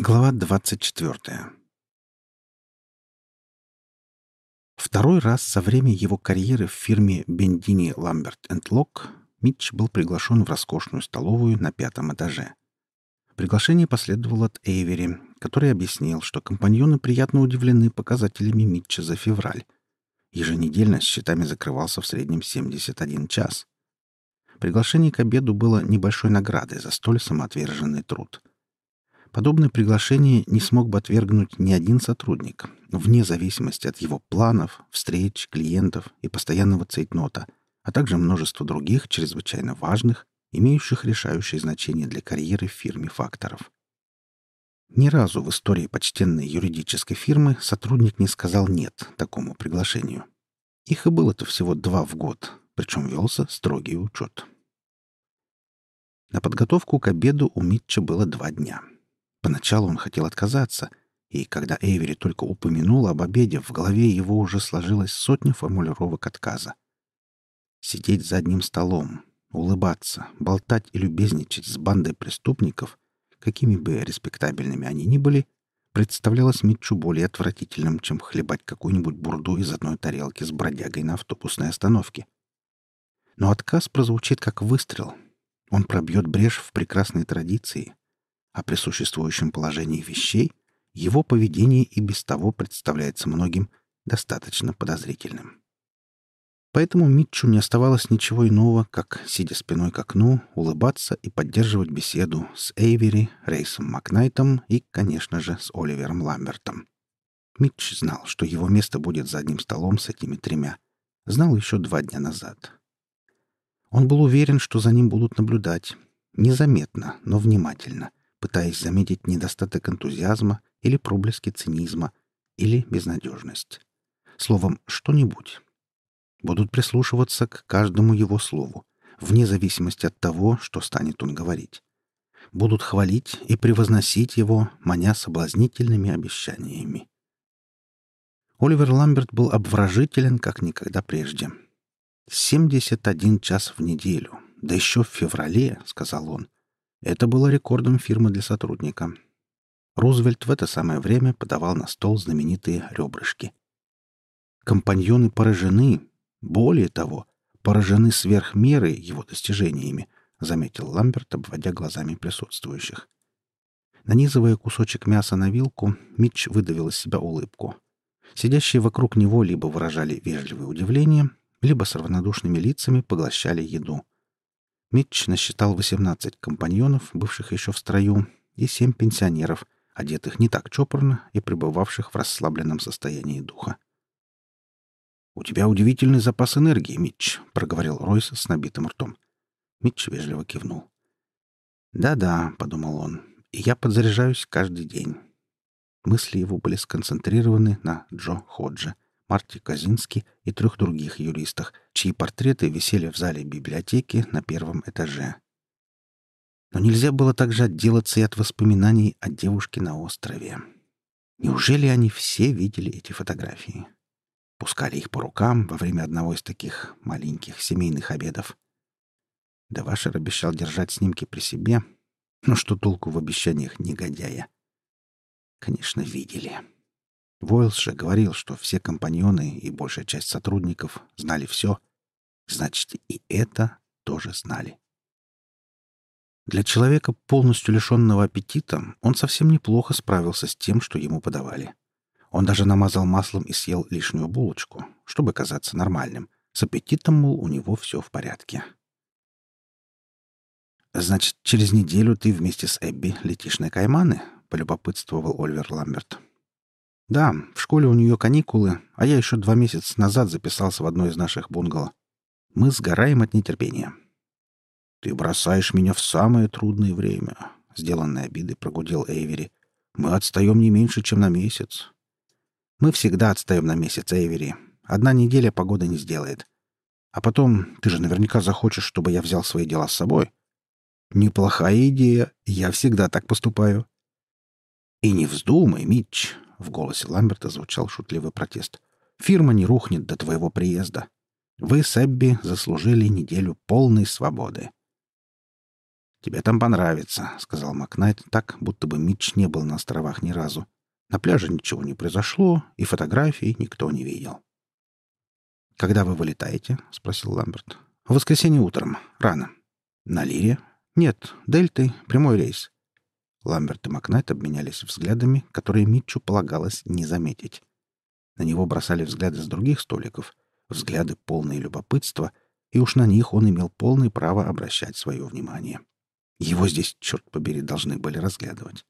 Глава 24. Второй раз со времени его карьеры в фирме Бендини Ламберт энд Лок Митч был приглашен в роскошную столовую на пятом этаже. Приглашение последовало от Эйвери, который объяснил, что компаньоны приятно удивлены показателями Митча за февраль. Еженедельно с счетами закрывался в среднем 71 час. Приглашение к обеду было небольшой наградой за столь самоотверженный труд — Подобное приглашение не смог бы отвергнуть ни один сотрудник, вне зависимости от его планов, встреч, клиентов и постоянного цейтнота, а также множество других чрезвычайно важных, имеющих решающее значение для карьеры в фирме факторов. Ни разу в истории почтенной юридической фирмы сотрудник не сказал «нет» такому приглашению. Их и было-то всего два в год, причем велся строгий учет. На подготовку к обеду у Митча было два дня — Поначалу он хотел отказаться, и когда Эйвери только упомянул об обеде, в голове его уже сложилась сотня формулировок отказа. Сидеть за одним столом, улыбаться, болтать и любезничать с бандой преступников, какими бы респектабельными они ни были, представлялось Митчу более отвратительным, чем хлебать какую-нибудь бурду из одной тарелки с бродягой на автобусной остановке. Но отказ прозвучит как выстрел. Он пробьет брешь в прекрасной традиции, а при существующем положении вещей его поведение и без того представляется многим достаточно подозрительным. Поэтому Митчу не оставалось ничего иного, как, сидя спиной к окну, улыбаться и поддерживать беседу с Эйвери, Рейсом Макнайтом и, конечно же, с Оливером Ламбертом. Митч знал, что его место будет за одним столом с этими тремя. Знал еще два дня назад. Он был уверен, что за ним будут наблюдать. Незаметно, но внимательно пытаясь заметить недостаток энтузиазма или проблески цинизма, или безнадежность. Словом, что-нибудь. Будут прислушиваться к каждому его слову, вне зависимости от того, что станет он говорить. Будут хвалить и превозносить его, маня соблазнительными обещаниями. Оливер Ламберт был обворожителен, как никогда прежде. «Семьдесят один час в неделю, да еще в феврале», — сказал он, это было рекордом фирмы для сотрудника. Рузвельт в это самое время подавал на стол знаменитые ребрышки. Компаньоны поражены, более того, поражены сверх меры его достижениями, заметил Ламберт, обводя глазами присутствующих. Нанизывая кусочек мяса на вилку, Митч выдавил из себя улыбку. Сидящие вокруг него либо выражали вежливое удивление, либо с равнодушными лицами поглощали еду — Митч насчитал 18 компаньонов, бывших еще в строю, и семь пенсионеров, одетых не так чопорно и пребывавших в расслабленном состоянии духа. «У тебя удивительный запас энергии, Митч», — проговорил Ройс с набитым ртом. Митч вежливо кивнул. «Да-да», — подумал он, — «и я подзаряжаюсь каждый день». Мысли его были сконцентрированы на Джо Ходже — Марти Казински и трех других юристах, чьи портреты висели в зале библиотеки на первом этаже. Но нельзя было также отделаться и от воспоминаний о девушке на острове. Неужели они все видели эти фотографии? Пускали их по рукам во время одного из таких маленьких семейных обедов. Давашер обещал держать снимки при себе, но что толку в обещаниях негодяя? Конечно, видели. Войлс же говорил, что все компаньоны и большая часть сотрудников знали все. Значит, и это тоже знали. Для человека, полностью лишенного аппетита, он совсем неплохо справился с тем, что ему подавали. Он даже намазал маслом и съел лишнюю булочку, чтобы казаться нормальным. С аппетитом, мол, у него все в порядке. «Значит, через неделю ты вместе с Эбби летишь на Кайманы?» — полюбопытствовал Ольвер Ламберт. Да, в школе у нее каникулы, а я еще два месяца назад записался в одно из наших бунгало. Мы сгораем от нетерпения. Ты бросаешь меня в самое трудное время, сделанной обидой прогудел Эйвери. Мы отстаем не меньше, чем на месяц. Мы всегда отстаем на месяц, Эйвери. Одна неделя погода не сделает. А потом, ты же наверняка захочешь, чтобы я взял свои дела с собой. Неплохая идея, я всегда так поступаю. И не вздумай, Митч, в голосе Ламберта звучал шутливый протест. «Фирма не рухнет до твоего приезда. Вы с Эбби заслужили неделю полной свободы». «Тебе там понравится», — сказал Макнайт так, будто бы Митч не был на островах ни разу. На пляже ничего не произошло, и фотографий никто не видел. «Когда вы вылетаете?» — спросил Ламберт. «В воскресенье утром. Рано». «На Лире?» «Нет, Дельтой. Прямой рейс». Ламберт и Макнайт обменялись взглядами, которые Митчу полагалось не заметить. На него бросали взгляды с других столиков, взгляды полные любопытства, и уж на них он имел полное право обращать свое внимание. Его здесь, черт побери, должны были разглядывать.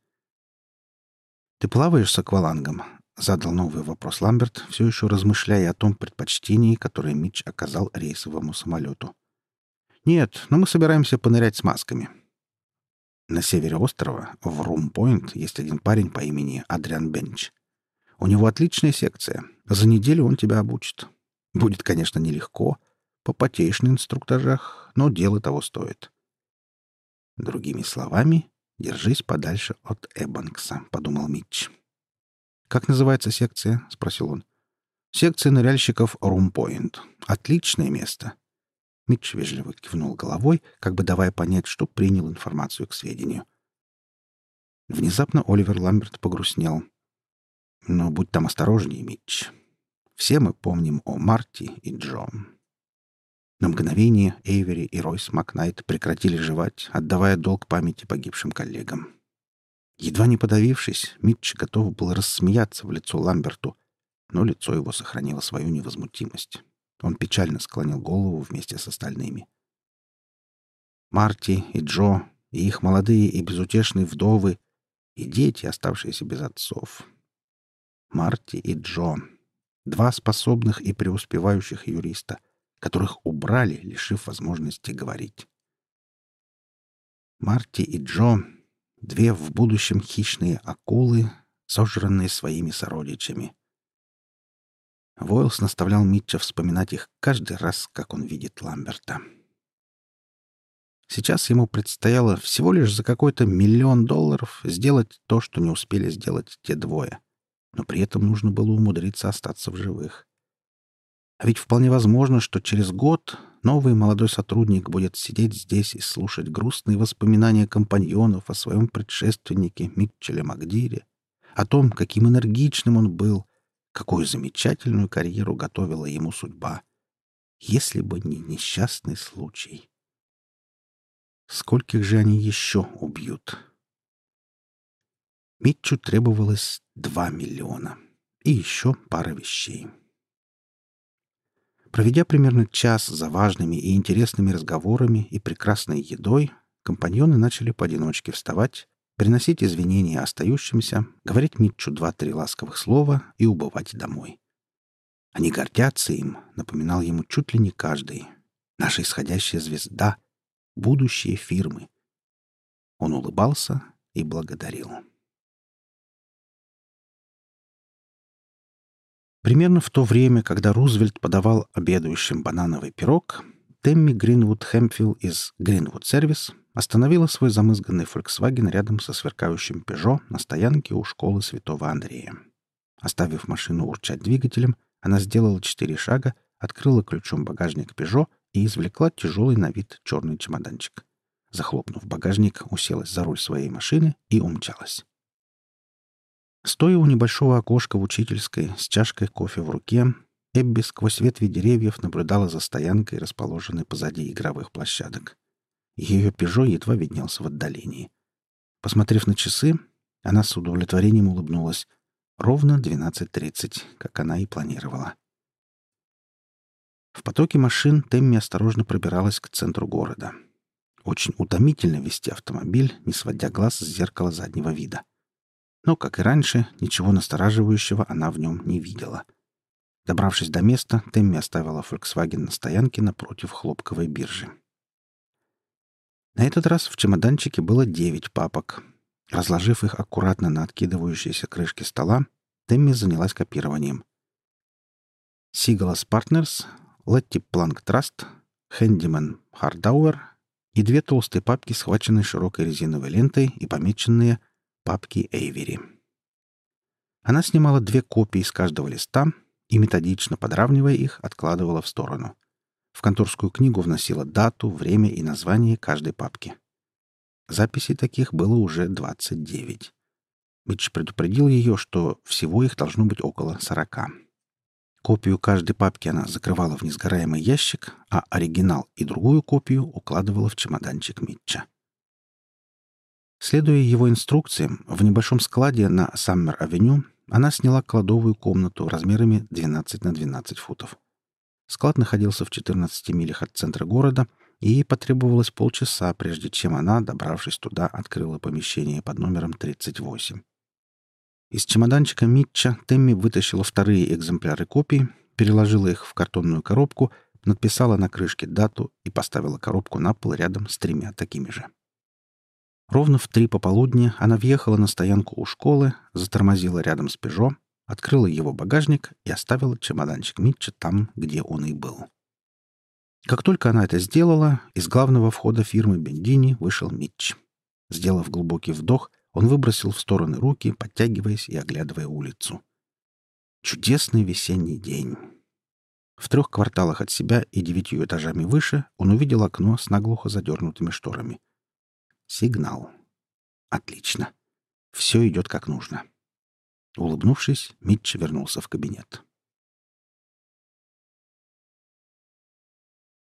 «Ты плаваешь с аквалангом?» — задал новый вопрос Ламберт, все еще размышляя о том предпочтении, которое Митч оказал рейсовому самолету. «Нет, но мы собираемся понырять с масками». На севере острова, в Румпойнт, есть один парень по имени Адриан Бенч. У него отличная секция. За неделю он тебя обучит. Будет, конечно, нелегко. Попотеешь на инструктажах, но дело того стоит. Другими словами, держись подальше от Эббанкса, подумал Митч. Как называется секция? спросил он. Секция ныряльщиков Румпойнт. Отличное место. Митч вежливо кивнул головой, как бы давая понять, что принял информацию к сведению. Внезапно Оливер Ламберт погрустнел. Но будь там осторожнее, Митч. Все мы помним о Марти и Джо. На мгновение Эйвери и Ройс Макнайт прекратили жевать, отдавая долг памяти погибшим коллегам. Едва не подавившись, Митч готов был рассмеяться в лицо Ламберту, но лицо его сохранило свою невозмутимость. Он печально склонил голову вместе с остальными. Марти и Джо, и их молодые и безутешные вдовы, и дети, оставшиеся без отцов — Марти и Джо. Два способных и преуспевающих юриста, которых убрали, лишив возможности говорить. Марти и Джо — две в будущем хищные акулы, сожранные своими сородичами. Войлс наставлял Митча вспоминать их каждый раз, как он видит Ламберта. Сейчас ему предстояло всего лишь за какой-то миллион долларов сделать то, что не успели сделать те двое — но при этом нужно было умудриться остаться в живых. А ведь вполне возможно, что через год новый молодой сотрудник будет сидеть здесь и слушать грустные воспоминания компаньонов о своем предшественнике Митчеле Магдире, о том, каким энергичным он был, какую замечательную карьеру готовила ему судьба, если бы не несчастный случай. Скольких же они еще убьют? Митчу требовалось два миллиона. И еще пара вещей. Проведя примерно час за важными и интересными разговорами и прекрасной едой, компаньоны начали поодиночке вставать, приносить извинения остающимся, говорить Митчу два-три ласковых слова и убывать домой. Они гордятся им, напоминал ему чуть ли не каждый. Наша исходящая звезда — будущее фирмы. Он улыбался и благодарил. Примерно в то время, когда Рузвельт подавал обедающим банановый пирог, Темми Гринвуд Хэмпфилл из Гринвуд Сервис остановила свой замызганный Volkswagen рядом со сверкающим Peugeot на стоянке у школы Святого Андрея. Оставив машину урчать двигателем, она сделала четыре шага, открыла ключом багажник Peugeot и извлекла тяжелый на вид черный чемоданчик. Захлопнув багажник, уселась за руль своей машины и умчалась. Стоя у небольшого окошка в учительской с чашкой кофе в руке, Эбби сквозь ветви деревьев наблюдала за стоянкой, расположенной позади игровых площадок. Ее «Пежо» едва виднелся в отдалении. Посмотрев на часы, она с удовлетворением улыбнулась. Ровно 12.30, как она и планировала. В потоке машин Темми осторожно пробиралась к центру города. Очень утомительно вести автомобиль, не сводя глаз с зеркала заднего вида. Но, как и раньше, ничего настораживающего она в нем не видела. Добравшись до места, Темми оставила Volkswagen на стоянке напротив хлопковой биржи. На этот раз в чемоданчике было девять папок. Разложив их аккуратно на откидывающейся крышке стола, Темми занялась копированием. Сигалас Partners, Letty Plank Trust, Handyman Hardauer и две толстые папки, схваченные широкой резиновой лентой и помеченные папки Эйвери. Она снимала две копии с каждого листа и, методично подравнивая их, откладывала в сторону. В конторскую книгу вносила дату, время и название каждой папки. Записей таких было уже 29. Митч предупредил ее, что всего их должно быть около 40. Копию каждой папки она закрывала в несгораемый ящик, а оригинал и другую копию укладывала в чемоданчик Митча. Следуя его инструкциям, в небольшом складе на Саммер-авеню она сняла кладовую комнату размерами 12 на 12 футов. Склад находился в 14 милях от центра города, и ей потребовалось полчаса, прежде чем она, добравшись туда, открыла помещение под номером 38. Из чемоданчика Митча Темми вытащила вторые экземпляры копий, переложила их в картонную коробку, надписала на крышке дату и поставила коробку на пол рядом с тремя такими же. Ровно в три пополудни она въехала на стоянку у школы, затормозила рядом с «Пежо», открыла его багажник и оставила чемоданчик Митча там, где он и был. Как только она это сделала, из главного входа фирмы Бендини вышел Митч. Сделав глубокий вдох, он выбросил в стороны руки, подтягиваясь и оглядывая улицу. Чудесный весенний день. В трех кварталах от себя и девятью этажами выше он увидел окно с наглухо задернутыми шторами. Сигнал. Отлично. Все идет как нужно. Улыбнувшись, Митч вернулся в кабинет.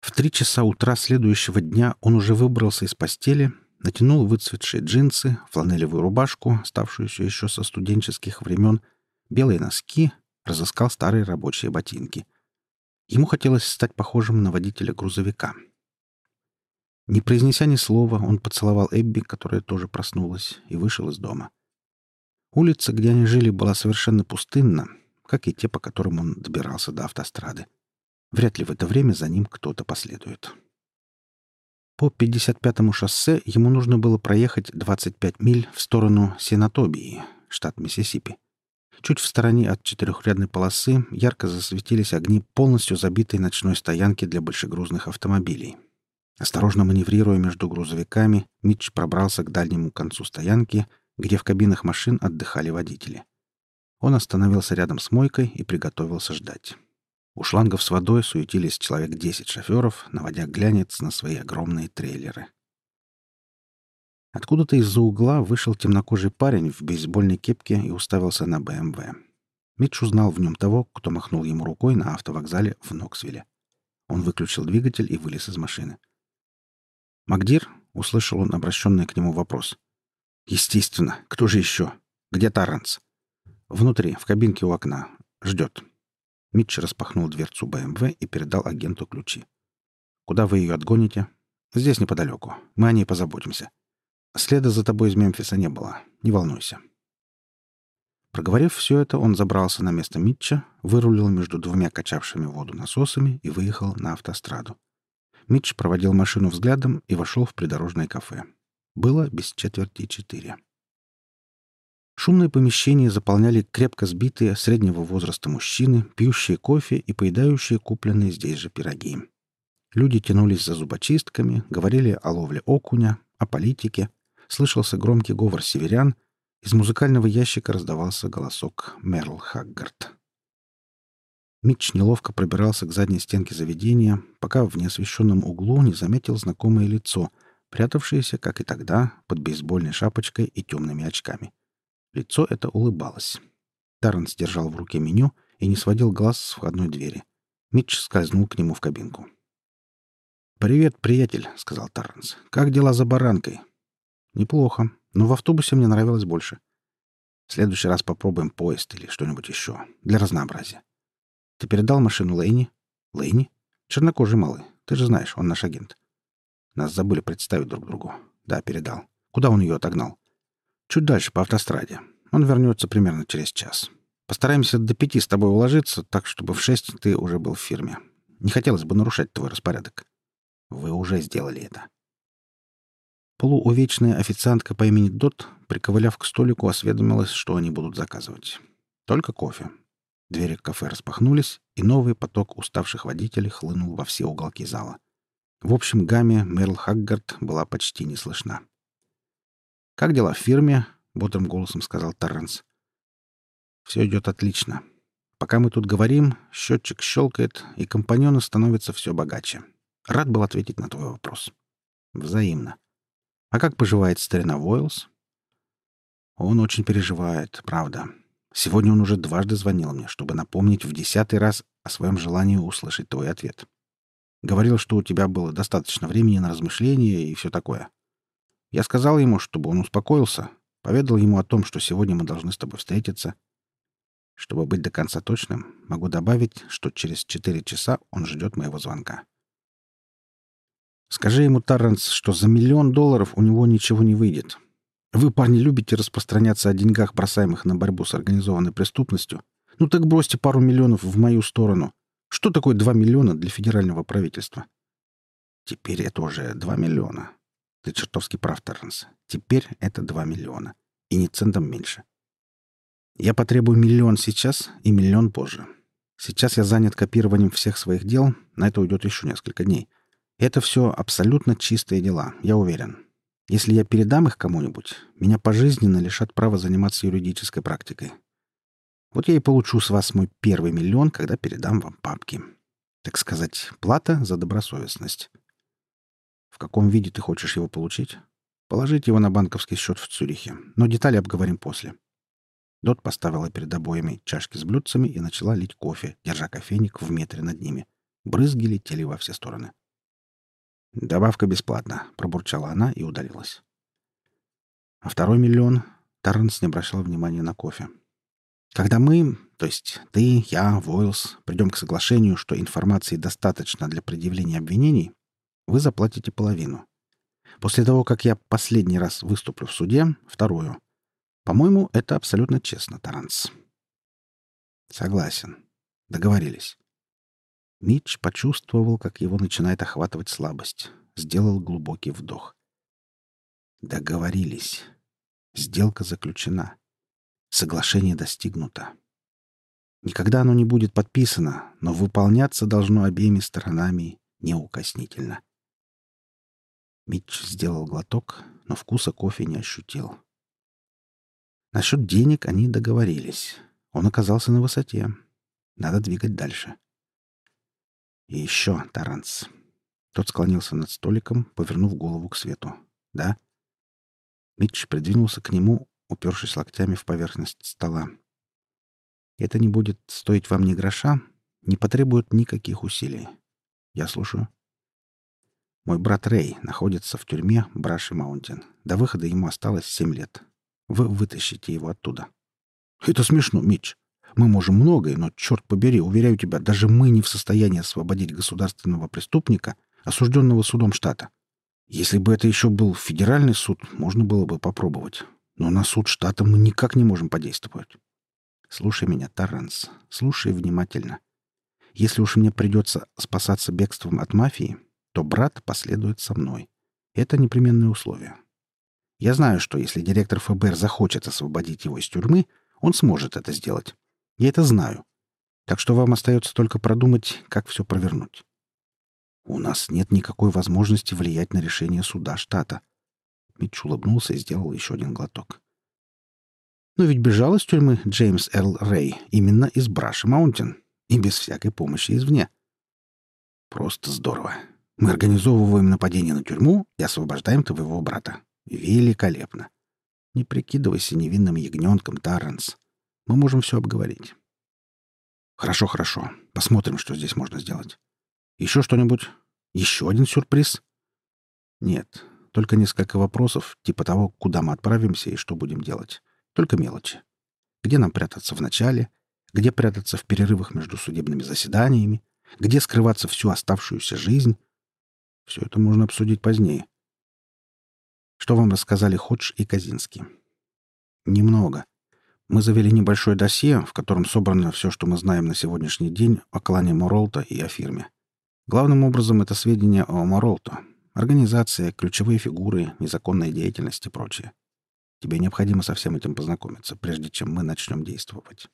В три часа утра следующего дня он уже выбрался из постели, натянул выцветшие джинсы, фланелевую рубашку, ставшуюся еще со студенческих времен, белые носки, разыскал старые рабочие ботинки. Ему хотелось стать похожим на водителя грузовика — не произнеся ни слова, он поцеловал Эбби, которая тоже проснулась, и вышел из дома. Улица, где они жили, была совершенно пустынна, как и те, по которым он добирался до автострады. Вряд ли в это время за ним кто-то последует. По 55-му шоссе ему нужно было проехать 25 миль в сторону Сенатобии, штат Миссисипи. Чуть в стороне от четырехрядной полосы ярко засветились огни полностью забитой ночной стоянки для большегрузных автомобилей — Осторожно маневрируя между грузовиками, Митч пробрался к дальнему концу стоянки, где в кабинах машин отдыхали водители. Он остановился рядом с мойкой и приготовился ждать. У шлангов с водой суетились человек десять шоферов, наводя глянец на свои огромные трейлеры. Откуда-то из-за угла вышел темнокожий парень в бейсбольной кепке и уставился на БМВ. Митч узнал в нем того, кто махнул ему рукой на автовокзале в Ноксвилле. Он выключил двигатель и вылез из машины. — «Магдир?» — услышал он обращенный к нему вопрос. «Естественно. Кто же еще? Где Таранс?» «Внутри, в кабинке у окна. Ждет». Митч распахнул дверцу БМВ и передал агенту ключи. «Куда вы ее отгоните?» «Здесь неподалеку. Мы о ней позаботимся. Следа за тобой из Мемфиса не было. Не волнуйся». Проговорив все это, он забрался на место Митча, вырулил между двумя качавшими воду насосами и выехал на автостраду. Митч проводил машину взглядом и вошел в придорожное кафе. Было без четверти четыре. Шумное помещение заполняли крепко сбитые среднего возраста мужчины, пьющие кофе и поедающие купленные здесь же пироги. Люди тянулись за зубочистками, говорили о ловле окуня, о политике. Слышался громкий говор северян. Из музыкального ящика раздавался голосок Мерл Хаггард. Митч неловко пробирался к задней стенке заведения, пока в неосвещенном углу не заметил знакомое лицо, прятавшееся, как и тогда, под бейсбольной шапочкой и темными очками. Лицо это улыбалось. Тарренс держал в руке меню и не сводил глаз с входной двери. Митч скользнул к нему в кабинку. «Привет, приятель», — сказал Тарренс. «Как дела за баранкой?» «Неплохо, но в автобусе мне нравилось больше. В следующий раз попробуем поезд или что-нибудь еще, для разнообразия». Ты передал машину Лейни? Лейни? Чернокожий малый. Ты же знаешь, он наш агент. Нас забыли представить друг другу. Да, передал. Куда он ее отогнал? Чуть дальше, по автостраде. Он вернется примерно через час. Постараемся до пяти с тобой уложиться, так, чтобы в шесть ты уже был в фирме. Не хотелось бы нарушать твой распорядок. Вы уже сделали это. Полуувечная официантка по имени Дот, приковыляв к столику, осведомилась, что они будут заказывать. Только кофе. Двери кафе распахнулись, и новый поток уставших водителей хлынул во все уголки зала. В общем гамме Мерл Хаггард была почти не слышна. «Как дела в фирме?» — бодрым голосом сказал Торренс. «Все идет отлично. Пока мы тут говорим, счетчик щелкает, и компаньоны становятся все богаче. Рад был ответить на твой вопрос. Взаимно. А как поживает старина Войлс? Он очень переживает, правда. Сегодня он уже дважды звонил мне, чтобы напомнить в десятый раз о своем желании услышать твой ответ. Говорил, что у тебя было достаточно времени на размышления и все такое. Я сказал ему, чтобы он успокоился, поведал ему о том, что сегодня мы должны с тобой встретиться. Чтобы быть до конца точным, могу добавить, что через четыре часа он ждет моего звонка. Скажи ему, Тарренс, что за миллион долларов у него ничего не выйдет. Вы, парни, любите распространяться о деньгах, бросаемых на борьбу с организованной преступностью. Ну так бросьте пару миллионов в мою сторону. Что такое два миллиона для федерального правительства? Теперь это уже два миллиона. Ты чертовски прав, Терренс. Теперь это два миллиона. И ни центом меньше. Я потребую миллион сейчас и миллион позже. Сейчас я занят копированием всех своих дел, на это уйдет еще несколько дней. Это все абсолютно чистые дела, я уверен. Если я передам их кому-нибудь, меня пожизненно лишат права заниматься юридической практикой. Вот я и получу с вас мой первый миллион, когда передам вам папки. Так сказать, плата за добросовестность. В каком виде ты хочешь его получить? Положить его на банковский счет в Цюрихе. Но детали обговорим после. Дот поставила перед обоями чашки с блюдцами и начала лить кофе, держа кофейник в метре над ними. Брызги летели во все стороны. «Добавка бесплатна», — пробурчала она и удалилась. А второй миллион Тарренс не обращал внимания на кофе. «Когда мы, то есть ты, я, Войлс, придем к соглашению, что информации достаточно для предъявления обвинений, вы заплатите половину. После того, как я последний раз выступлю в суде, вторую. По-моему, это абсолютно честно, Таранс». «Согласен. Договорились». Митч почувствовал, как его начинает охватывать слабость. Сделал глубокий вдох. Договорились. Сделка заключена. Соглашение достигнуто. Никогда оно не будет подписано, но выполняться должно обеими сторонами неукоснительно. Митч сделал глоток, но вкуса кофе не ощутил. Насчет денег они договорились. Он оказался на высоте. Надо двигать дальше. И еще, Таранс. Тот склонился над столиком, повернув голову к свету. «Да?» Митч придвинулся к нему, упершись локтями в поверхность стола. «Это не будет стоить вам ни гроша, не потребует никаких усилий. Я слушаю». «Мой брат Рэй находится в тюрьме Браши Маунтин. До выхода ему осталось семь лет. Вы вытащите его оттуда». «Это смешно, Митч. Мы можем многое, но, черт побери, уверяю тебя, даже мы не в состоянии освободить государственного преступника, осужденного судом штата. Если бы это еще был федеральный суд, можно было бы попробовать. Но на суд штата мы никак не можем подействовать. Слушай меня, Таранс, слушай внимательно. Если уж мне придется спасаться бегством от мафии, то брат последует со мной. Это непременное условие. Я знаю, что если директор ФБР захочет освободить его из тюрьмы, он сможет это сделать. Я это знаю. Так что вам остается только продумать, как все провернуть. У нас нет никакой возможности влиять на решение суда штата. Митч улыбнулся и сделал еще один глоток. Но ведь бежал из тюрьмы Джеймс Эрл Рэй именно из Браши Маунтин и без всякой помощи извне. Просто здорово. Мы организовываем нападение на тюрьму и освобождаем твоего брата. Великолепно. Не прикидывайся невинным ягненком, Тарренс. Мы можем все обговорить. Хорошо, хорошо. Посмотрим, что здесь можно сделать. Еще что-нибудь? Еще один сюрприз? Нет, только несколько вопросов, типа того, куда мы отправимся и что будем делать. Только мелочи. Где нам прятаться в начале? Где прятаться в перерывах между судебными заседаниями? Где скрываться всю оставшуюся жизнь? Все это можно обсудить позднее. Что вам рассказали Ходж и Казинский? Немного. Мы завели небольшое досье, в котором собрано все, что мы знаем на сегодняшний день о клане Моролта и о фирме. Главным образом это сведения о Моролто. Организация, ключевые фигуры, незаконная деятельность и прочее. Тебе необходимо со всем этим познакомиться, прежде чем мы начнем действовать.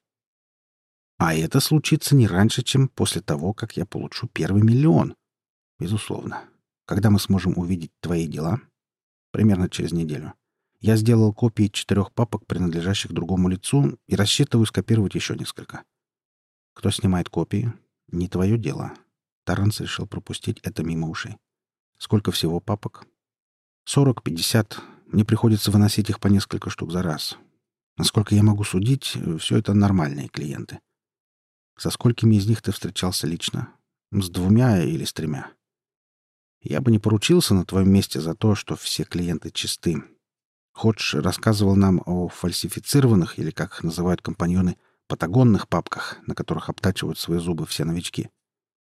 А это случится не раньше, чем после того, как я получу первый миллион. Безусловно. Когда мы сможем увидеть твои дела? Примерно через неделю. Я сделал копии четырех папок, принадлежащих другому лицу, и рассчитываю скопировать еще несколько. Кто снимает копии? Не твое дело. Таранс решил пропустить это мимо ушей. Сколько всего папок? Сорок-пятьдесят. Мне приходится выносить их по несколько штук за раз. Насколько я могу судить, все это нормальные клиенты. Со сколькими из них ты встречался лично? С двумя или с тремя? Я бы не поручился на твоем месте за то, что все клиенты чисты. Ходж рассказывал нам о фальсифицированных, или, как их называют компаньоны, патагонных папках, на которых обтачивают свои зубы все новички.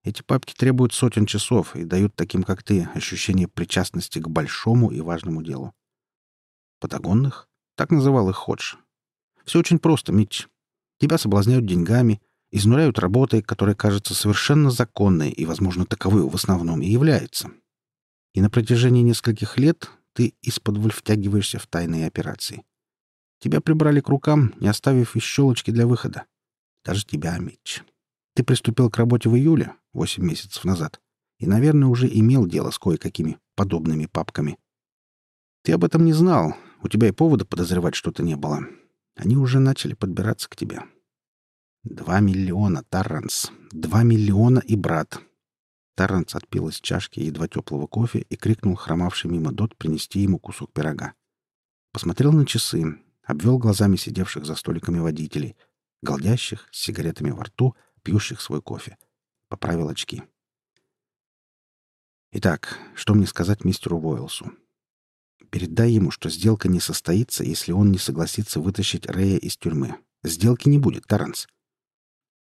Эти папки требуют сотен часов и дают таким, как ты, ощущение причастности к большому и важному делу. Патагонных? Так называл их Ходж. Все очень просто, Митч. Тебя соблазняют деньгами, изнуряют работой, которая кажется совершенно законной и, возможно, таковой в основном и является. И на протяжении нескольких лет ты из-под втягиваешься в тайные операции. Тебя прибрали к рукам, не оставив и щелочки для выхода. Даже тебя, Митч. Ты приступил к работе в июле, восемь месяцев назад, и, наверное, уже имел дело с кое-какими подобными папками. Ты об этом не знал, у тебя и повода подозревать что-то не было. Они уже начали подбираться к тебе. Два миллиона, Тарранс. Два миллиона и брат. Тарранс отпил из чашки едва теплого кофе и крикнул хромавший мимо Дот принести ему кусок пирога. Посмотрел на часы, обвел глазами сидевших за столиками водителей, голдящих, с сигаретами во рту, пьющих свой кофе. Поправил очки. Итак, что мне сказать мистеру Войлсу? Передай ему, что сделка не состоится, если он не согласится вытащить Рэя из тюрьмы. Сделки не будет, Таранс.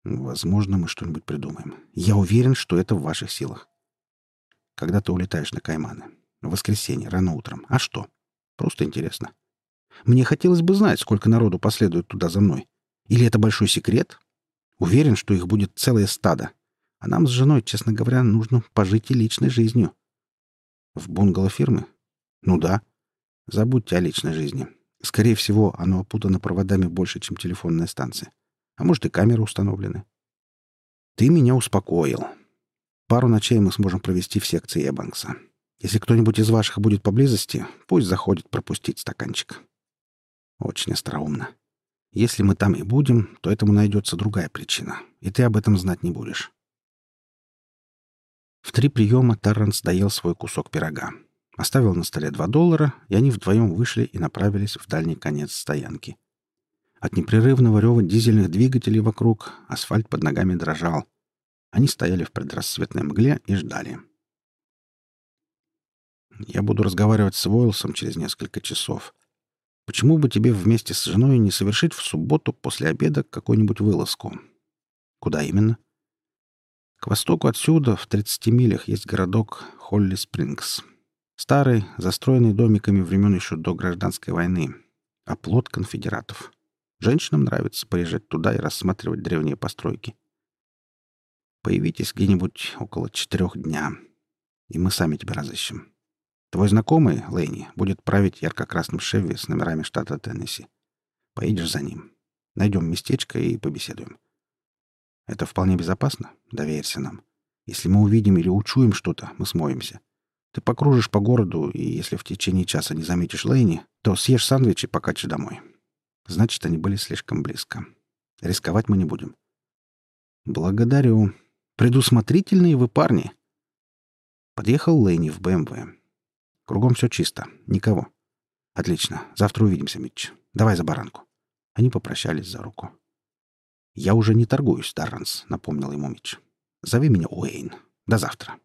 Возможно, мы что-нибудь придумаем. Я уверен, что это в ваших силах. Когда ты улетаешь на Кайманы? В воскресенье, рано утром. А что? Просто интересно. Мне хотелось бы знать, сколько народу последует туда за мной. Или это большой секрет? Уверен, что их будет целое стадо. А нам с женой, честно говоря, нужно пожить и личной жизнью. В бунгало фирмы? Ну да. Забудьте о личной жизни. Скорее всего, оно опутано проводами больше, чем телефонная станция. А может, и камеры установлены. Ты меня успокоил. Пару ночей мы сможем провести в секции Эбанкса. Если кто-нибудь из ваших будет поблизости, пусть заходит пропустить стаканчик. Очень остроумно. Если мы там и будем, то этому найдется другая причина, и ты об этом знать не будешь. В три приема Тарранс доел свой кусок пирога. Оставил на столе два доллара, и они вдвоем вышли и направились в дальний конец стоянки. От непрерывного рева дизельных двигателей вокруг асфальт под ногами дрожал. Они стояли в предрассветной мгле и ждали. «Я буду разговаривать с Войлсом через несколько часов. Почему бы тебе вместе с женой не совершить в субботу после обеда какую-нибудь вылазку? Куда именно?» К востоку отсюда, в 30 милях, есть городок Холли Спрингс. Старый, застроенный домиками времен еще до гражданской войны. Оплот конфедератов. Женщинам нравится приезжать туда и рассматривать древние постройки. Появитесь где-нибудь около четырех дня, и мы сами тебя разыщем. Твой знакомый, Лэйни, будет править ярко-красным Шевви с номерами штата Теннесси. Поедешь за ним. Найдем местечко и побеседуем. Это вполне безопасно. Доверься нам. Если мы увидим или учуем что-то, мы смоемся. Ты покружишь по городу, и если в течение часа не заметишь Лэйни, то съешь сэндвич и покатишь домой. Значит, они были слишком близко. Рисковать мы не будем. Благодарю. Предусмотрительные вы парни. Подъехал Лэйни в БМВ. Кругом все чисто. Никого. Отлично. Завтра увидимся, Митч. Давай за баранку. Они попрощались за руку. «Я уже не торгуюсь, Дарранс», — напомнил ему Митч. «Зови меня Уэйн. До завтра».